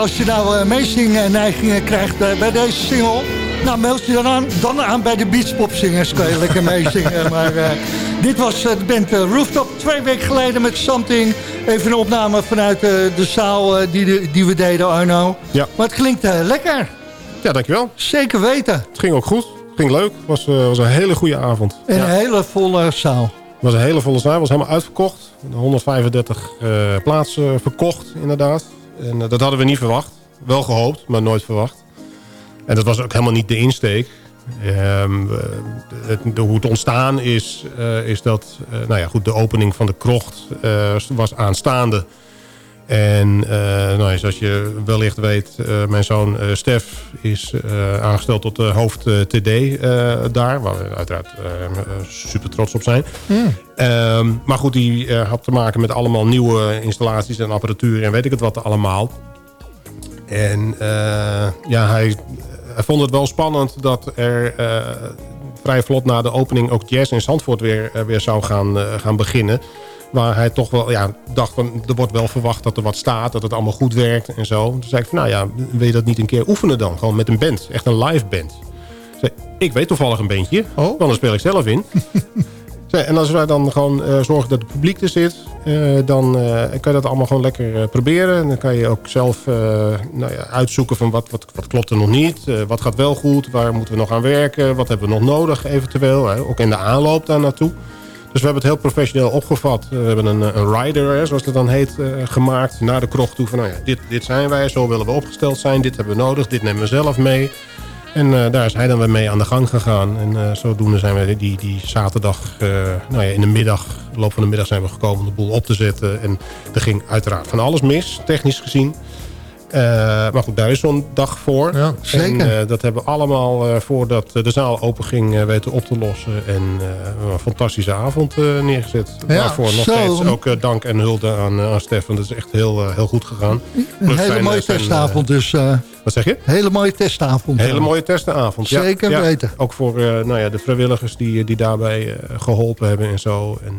Als je nou uh, meezingneigingen krijgt eh, bij deze single... Nou, meld je dan aan, dan aan bij de beachpopzingers. Kan je lekker meezingen. maar eh, dit was eh, de band eh, Rooftop twee weken geleden met Something. Even een opname vanuit eh, de zaal eh, die, de- die we deden, Arno. Ja. Maar het klinkt eh, lekker. Ja, dankjewel. Zeker weten. Het ging ook goed. Het ging leuk. Het was, eh, was een hele goede avond. En Ja. een hele volle zaal. Het was een hele volle zaal. Het was helemaal uitverkocht. 135 eh, plaatsen verkocht, inderdaad. En eh, dat hadden we niet verwacht. Wel gehoopt, maar nooit verwacht. En dat was ook helemaal niet de insteek. Ehm, we- het, de- hoe het ontstaan is, eh, is dat... eh, nou ja, goed, de opening van de krocht eh, was aanstaande. En eh, nou ja, zoals je wellicht weet, eh, mijn zoon eh, Stef is aangesteld tot de hoofd TD daar. Waar we uiteraard super trots op zijn. Ehm, maar goed, die had te maken met allemaal nieuwe installaties en apparatuur en weet ik het wat allemaal. En ja, hij, hij vond het wel spannend dat er vrij vlot na de opening ook jazz in Zandvoort weer, weer zou gaan, gaan beginnen. Waar hij toch wel ja, dacht, van, er wordt wel verwacht dat er wat staat, dat het allemaal goed werkt en zo. Toen zei ik van, nou ja, wil je dat niet een keer oefenen dan? Gewoon met een band, echt een live band. Ik zei, ik weet toevallig een bandje, Oh. want dan speel ik zelf in. Zei, En als wij dan gewoon eh, zorgen dat het publiek er zit... eh, dan eh, kan je dat allemaal gewoon lekker proberen. En dan kan je ook zelf nou ja, uitzoeken van wat, wat, wat klopt er nog niet. wat gaat wel goed, waar moeten we nog aan werken. Wat hebben we nog nodig eventueel. Ook in de aanloop daar naartoe. Dus we hebben het heel professioneel opgevat. We hebben een, een rider, hè, zoals dat dan heet, eh, gemaakt. Naar de krocht toe van, nou ja, dit, dit zijn wij. Zo willen we opgesteld zijn. Dit hebben we nodig. Dit nemen we zelf mee. En eh, daar is hij dan weer mee aan de gang gegaan. En eh, zodoende zijn we die, die zaterdag, eh, nou ja, in de middag, loop van de middag zijn we gekomen om de boel op te zetten. En er ging uiteraard van alles mis, technisch gezien. Eh, maar goed, daar is zo'n dag voor. Ja, zeker. En eh, dat hebben we allemaal eh, voordat de zaal open ging weten op te lossen. En een fantastische avond neergezet. Ja, Waarvoor nog zo. steeds ook dank en hulde aan, aan Stefan. Dat is echt heel, heel goed gegaan. Een hele zijn, mooie zijn, testavond dus. wat zeg je? hele mooie testavond. Hele mooie testenavond. Ja, Zeker ja. weten. Ook voor nou ja, de vrijwilligers die, die daarbij eh, geholpen hebben en zo. En,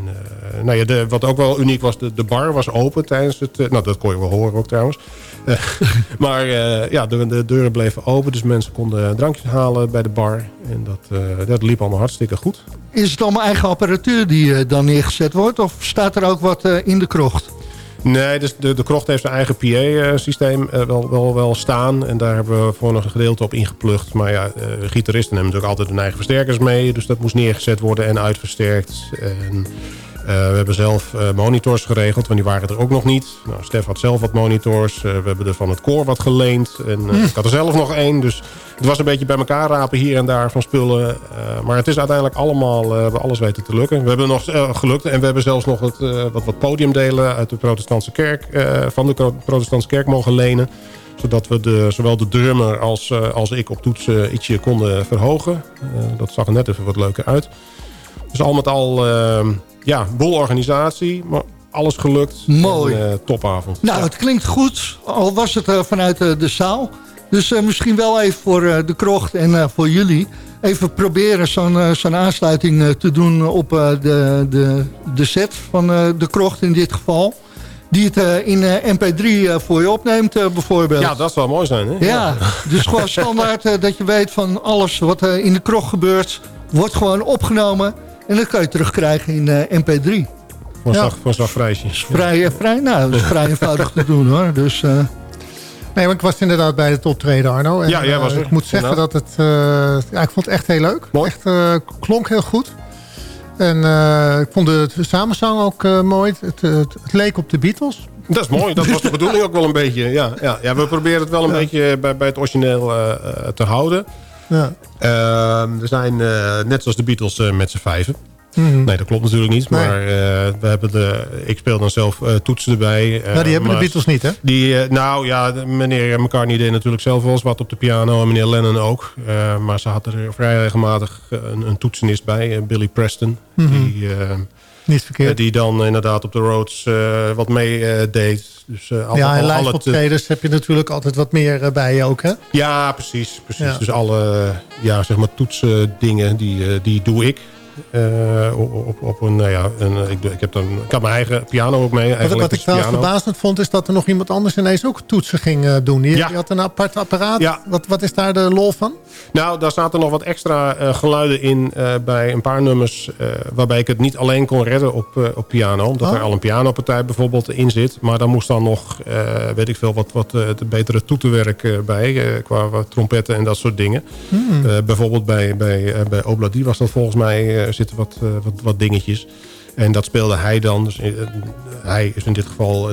nou ja, de, wat ook wel uniek was, de, de bar was open tijdens het... nou, dat kon je wel horen ook trouwens. Eh, maar eh, ja, de, de deuren bleven open. Dus mensen konden drankjes halen bij de bar. En dat, eh, dat liep allemaal hartstikke goed. Is het allemaal eigen apparatuur die eh, dan neergezet wordt? Of staat er ook wat eh, in de krocht? Nee, dus de, de krocht heeft zijn eigen PA-systeem wel, wel, wel staan. En daar hebben we voor een gedeelte op ingeplucht. Maar ja, eh, gitaristen hebben natuurlijk altijd hun eigen versterkers mee. Dus dat moest neergezet worden en uitversterkt. En, eh, we hebben zelf eh, monitors geregeld, want die waren er ook nog niet. Nou, Stef had zelf wat monitors. Eh, we hebben er van het koor wat geleend. En eh, ik had er zelf nog één. Dus het was een beetje bij elkaar rapen hier en daar van spullen. Eh, maar het is uiteindelijk allemaal, eh, we hebben alles weten te lukken. We hebben nog eh, gelukt en we hebben zelfs nog het, eh, wat, wat podiumdelen uit de protestantse kerk, eh, van de protestantse kerk mogen lenen zodat we de, zowel de drummer als, eh, als ik op toetsen ietsje konden verhogen. Eh, dat zag er net even wat leuker uit. Dus al met al, eh, ja, bol organisatie. Maar alles gelukt. Mooi. En, eh, topavond. Nou, het klinkt goed, al was het eh, vanuit eh, de zaal. Dus misschien wel even voor de krocht en voor jullie... even proberen zo'n aansluiting te doen op de, de, de set van de krocht in dit geval. Die het in eh, mp3 eh, voor je opneemt bijvoorbeeld. Ja, dat zou mooi zijn. Hè? Ja, dus gewoon standaard dat je weet van alles wat in de krocht gebeurt... wordt gewoon opgenomen en dat kan je terugkrijgen in eh, mp3. Voor Ja. slag prijsje. Vrij, eh, vrij, nou, dat is vrij eenvoudig te doen hoor. Dus, eh, Nee, maar ik was inderdaad bij het optreden, Arno. En, Ja, jij was eh, er, Ik moet zeggen inderdaad. dat het... eh, ja, ik vond het echt heel leuk. Mooi. Echt eh, klonk heel goed. En eh, ik vond de, de samenzang ook eh, mooi. Het, het, het leek op de Beatles. Dat is mooi. Dat was de bedoeling ook wel een beetje. Ja, ja, ja we proberen het wel een beetje bij, bij het origineel te houden. Ja. Ehm, er zijn, eh, net zoals de Beatles, eh, met z'n vijven. Mhm. Nee, dat klopt natuurlijk niet. Maar eh, we hebben de, ik speel dan zelf toetsen erbij. eh, Nou, die hebben de Beatles niet, hè? Die, nou ja, meneer McCartney deed natuurlijk zelf wel eens wat op de piano. En meneer Lennon ook. Maar ze had er vrij regelmatig een, een toetsenist bij. Billy Preston. Mhm. Die, Niet verkeerd. die dan inderdaad op de roads eh, wat mee eh, deed. Dus, eh, alle- ja, en live heb je natuurlijk altijd wat meer eh, bij je ook, hè? Ja, precies. precies. Ja. Dus alle ja, zeg maar toetsen dingen, die, eh, die doe ik. Eh, op, op, een, nou ja, een, ik, ik, heb dan, ik had mijn eigen piano ook mee. Wat, wat ik trouwens verbazend vond... is dat er nog iemand anders ineens ook toetsen ging eh, doen. Die, Ja. die had een apart apparaat. Ja. Wat, wat is daar de lol van? Nou, daar zaten nog wat extra eh, geluiden in eh, bij een paar nummers... eh, waarbij ik het niet alleen kon redden op, eh, op piano. Omdat Oh. er al een pianopartij bijvoorbeeld in zit. Maar dan moest dan nog, eh, weet ik veel, wat, wat eh, betere toetenwerk eh, bij. eh, qua trompetten en dat soort dingen. Hmm. Eh, bijvoorbeeld bij, bij, eh, bij Obladi was dat volgens mij, eh, zitten wat, eh, wat, wat dingetjes. En dat speelde hij dan. Dus, eh, hij is in dit geval,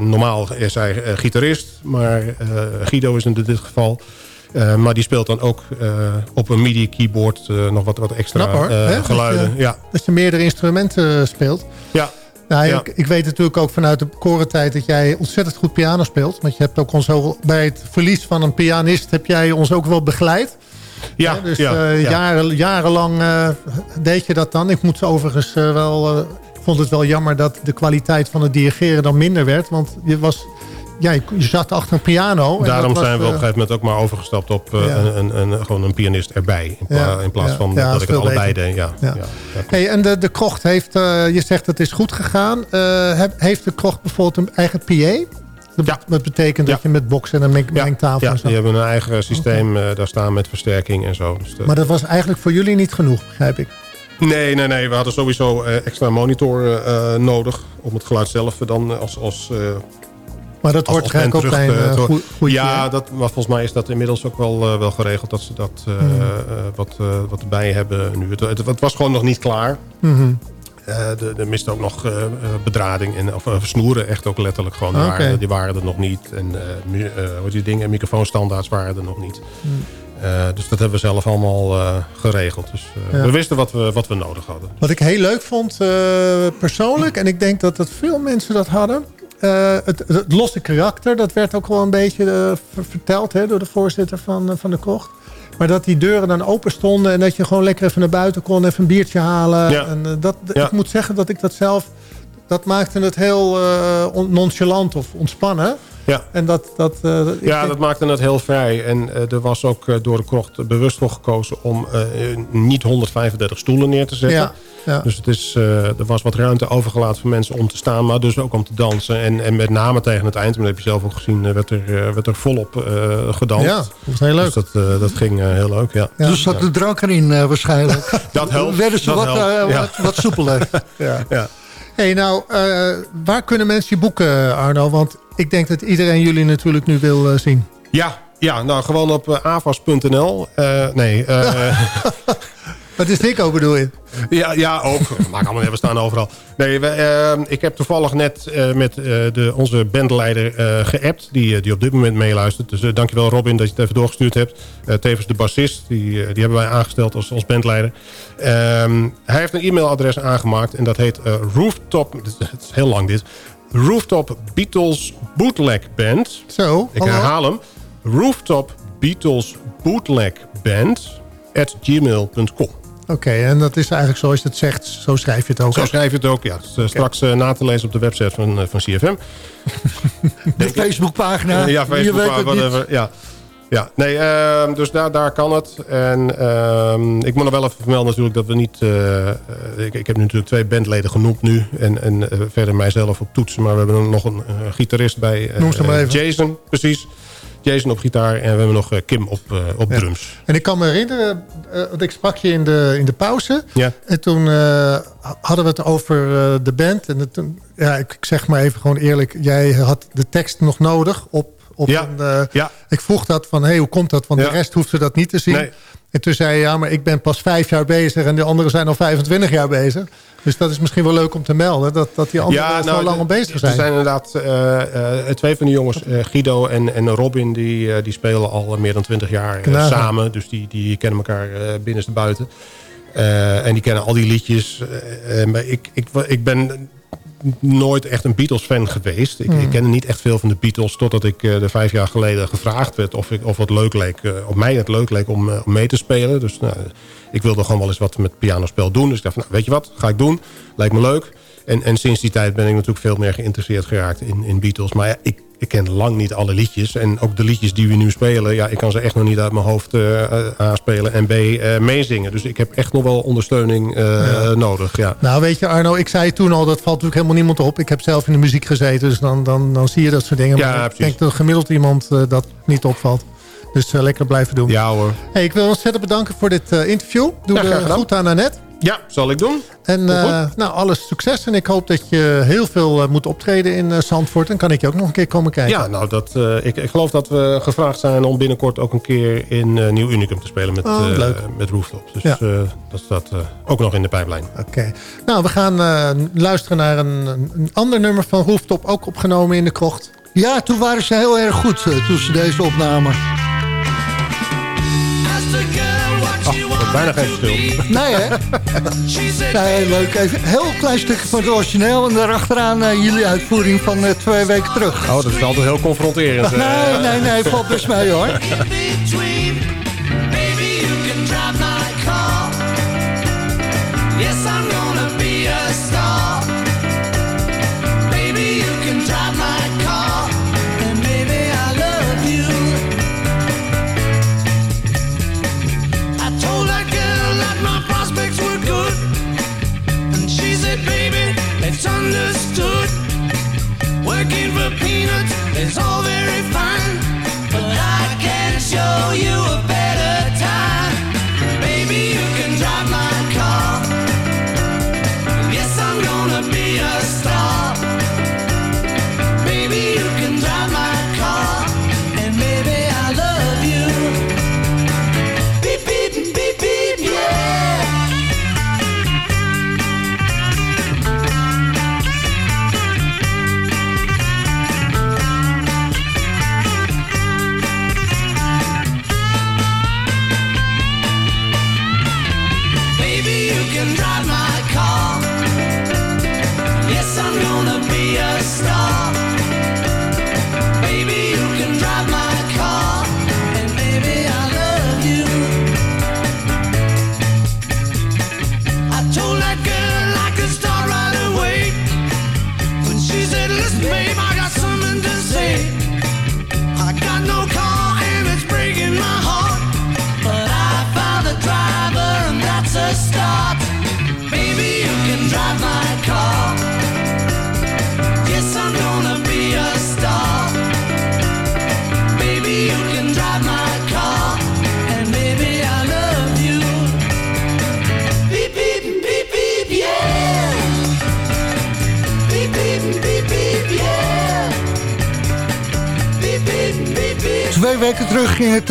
normaal is hij eh, gitarist. Maar Guido is in dit geval... Maar die speelt dan ook op een MIDI-keyboard nog wat, wat extra Knap, hoor. Hè? Dat geluiden. je- Ja, Dat je meerdere instrumenten speelt. ja, Nou, Ja. ik, ik weet natuurlijk ook vanuit de korentijd dat jij ontzettend goed piano speelt. Want je hebt ook ons ook, bij het verlies van een pianist heb jij ons ook wel begeleid. Ja, dus ja, eh, ja. Jaren, jarenlang eh, deed je dat dan. Ik moet overigens eh, wel... vond het wel jammer dat de kwaliteit van het dirigeren dan minder werd. Want je, was, ja, je, zat achter een piano. en Daarom was, zijn we op een gegeven moment ook maar overgestapt op Ja. een, een, een, gewoon een pianist erbij. In, pla- Ja, in plaats van Ja, dat ik het allebei deed. Ja, Hey, en de, de krocht heeft, je zegt het is goed gegaan. Heeft de krocht bijvoorbeeld een eigen PA? Dat, Ja. dat betekent dat Ja. je met boksen en een meng- mengtafel ja, en zo. die hebben een eigen systeem eh, daar staan met versterking en zo. Dus Maar dat was eigenlijk voor jullie niet genoeg, begrijp ik. Nee, nee, nee. We hadden sowieso eh, extra monitoren eh, nodig. Om het geluid zelf dan als... als Maar dat als waarschijnlijk ook bij een terug te- goe- goede Ja, dat, maar volgens mij is dat inmiddels ook wel, wel geregeld. Dat ze dat Hmm. wat, wat erbij hebben nu. Het, het, het was gewoon nog niet klaar. Eh, de- er miste ook nog eh, eh, bedrading en, of eh, snoeren. Echt ook letterlijk gewoon. Die, waren, die waren er nog niet. En eh, eh, heet die dingen, microfoonstandaards waren er nog niet. Hmm. Eh, dus dat hebben we zelf allemaal eh, geregeld. Dus eh, Ja. we wisten wat we, wat we nodig hadden. Wat ik heel leuk vond eh, persoonlijk, en ik denk dat, dat veel mensen dat hadden... eh, het, het losse karakter, dat werd ook wel een beetje eh, ver- verteld hè, door de voorzitter van, eh, van de krocht. Maar dat die deuren dan open stonden en dat je gewoon lekker even naar buiten kon, even een biertje halen. Ja. En, eh, dat, Ja. Ik moet zeggen dat ik dat zelf, dat maakte het heel eh, on- nonchalant of ontspannen. Ja. En dat, dat, eh, Ja, denk- dat maakte het heel vrij. En eh, er was ook eh, door de krocht bewust voor gekozen om eh, niet 135 stoelen neer te zetten. ja, ja. Dus het is, eh, er was wat ruimte overgelaten voor mensen om te staan, maar dus ook om te dansen. En, en met name tegen het eind, maar dat heb je zelf ook gezien, werd er, werd er volop eh, gedanst. ja, dat was heel leuk. Dus dat, eh, dat ging heel leuk, ja. Ja. dus zat de drank erin eh, waarschijnlijk. Dat helpt. Werden ze dat wat, helpt, ja. wat, wat soepeler. ja. Hey, nou, eh, waar kunnen mensen je boeken, Arno? Want ik denk dat iedereen jullie natuurlijk nu wil eh, zien. Ja, ja, nou gewoon op eh, avas.nl. Eh, nee, eh, Wat is Nico bedoel je? ja, ja, ook. Maak allemaal even staan overal. Nee, we, eh, ik heb toevallig net eh, met eh, de, onze bandleider geappt... Die, die op dit moment meeluistert. Dus dankjewel Robin dat je het even doorgestuurd hebt. Tevens de bassist, die, die hebben wij aangesteld als, als bandleider. Ehm, hij heeft een e-mailadres aangemaakt en dat heet Rooftop... Het is heel lang dit. Rooftop Beatles Bootleg Band. Zo, Ik hallo? herhaal hem. Rooftop Beatles Bootleg Band at gmail.com. Oké, en dat is eigenlijk zoals je het zegt, zo schrijf je het ook. Zo schrijf je het ook. Ja, eh, straks eh, na te lezen op de website van, eh, van CFM. De Facebookpagina. ja, Je Facebook, weet het niet. whatever. Ja. Ja, nee, ehm, dus daar, daar kan het. En ehm, ik moet nog wel even vermelden natuurlijk dat we niet... ik, ik heb nu natuurlijk twee bandleden genoemd nu. En, en verder mijzelf op toetsen. Maar we hebben nog een gitarist bij. Noem ze maar even. Jason, precies. Jason op gitaar. En we hebben nog eh, Kim op, eh, op Ja. drums. En ik kan me herinneren, eh, want ik sprak je in de, in de pauze. Ja. En toen hadden we het over de band. En toen- ja, ik, ik zeg maar even gewoon eerlijk. Jij had de tekst nog nodig op, op Ja. een... eh, Ja. Ik vroeg dat van, hey, hoe komt dat? Want Ja. de rest hoefde dat niet te zien. Nee. En toen zei je, ja, maar ik ben pas vijf jaar bezig... en de anderen zijn al 25 jaar bezig. Dus dat is misschien wel leuk om te melden... dat, dat die anderen al zo lang al bezig zijn. Er zijn inderdaad eh, twee van die jongens, eh, Guido en, en Robin... Die, die spelen al meer dan twintig jaar Knagen. samen. Dus die, die kennen elkaar eh binnenste buiten. En die kennen al die liedjes. Maar ik, ik, ik ben nooit echt een Beatles-fan geweest. Ik, Hmm. ik kende niet echt veel van de Beatles... totdat ik er vijf jaar geleden gevraagd werd... of, ik, of het leuk leek, eh, op mij het leuk leek om, eh, om mee te spelen. Dus nou, ik wilde gewoon wel eens wat met pianospel doen. Dus ik dacht, van, nou, weet je wat, ga ik doen. Lijkt me leuk. En, en sinds die tijd ben ik natuurlijk veel meer geïnteresseerd geraakt in, in Beatles. Maar ja, ik, ik ken lang niet alle liedjes. En ook de liedjes die we nu spelen... ja, ik kan ze echt nog niet uit mijn hoofd eh eh, aanspelen en B, eh, meezingen. Dus ik heb echt nog wel ondersteuning nodig, ja. Nou, weet je Arno, ik zei toen al, dat valt natuurlijk helemaal niemand op. Ik heb zelf in de muziek gezeten, dus dan, dan, dan zie je dat soort dingen. Ja, maar ik precies. denk dat gemiddeld iemand dat niet opvalt. Dus lekker blijven doen. Ja hoor. Hey, ik wil ontzettend bedanken voor dit interview. Doe Ja, er goed aan Annette. Ja, zal ik doen. En eh, nou, alles succes. En ik hoop dat je heel veel eh, moet optreden in eh, Zandvoort. Dan kan ik je ook nog een keer komen kijken. Ja, nou, dat, eh, ik, ik geloof dat we gevraagd zijn om binnenkort ook een keer in eh, Nieuw Unicum te spelen met, Oh, eh, leuk. met Rooftop. Dus Ja. eh, dat staat eh, ook nog in de pijplijn. Oké. Nou, we gaan eh, luisteren naar een, een ander nummer van Rooftop. Ook opgenomen in de krocht. Ja, toen waren ze heel erg goed eh, toen ze deze opnamen. Oh, bijna geen verschil. Nee, hè? Nee, leuk. Even heel klein stukje van het origineel. En daarachteraan eh, jullie uitvoering van eh, twee weken terug. Oh, dat is altijd heel confronterend. eh. Nee, nee, nee. Valt best mee, hoor.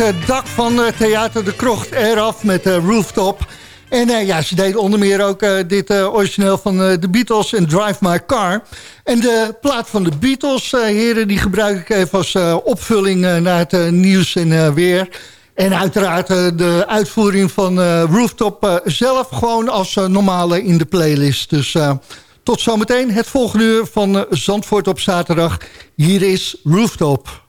het eh, dak van eh, Theater de Krocht eraf met de Rooftop. En eh, ja, ze deden onder meer ook eh, dit eh, origineel van eh, de Beatles en Drive My Car. En de plaat van de Beatles, eh, heren, die gebruik ik even als eh, opvulling eh, naar het eh, nieuws en eh, weer. En uiteraard eh, de uitvoering van eh, Rooftop eh, zelf gewoon als eh, normale in de playlist. Dus eh, tot zometeen het volgende uur van eh, Zandvoort op zaterdag. Hier is Rooftop.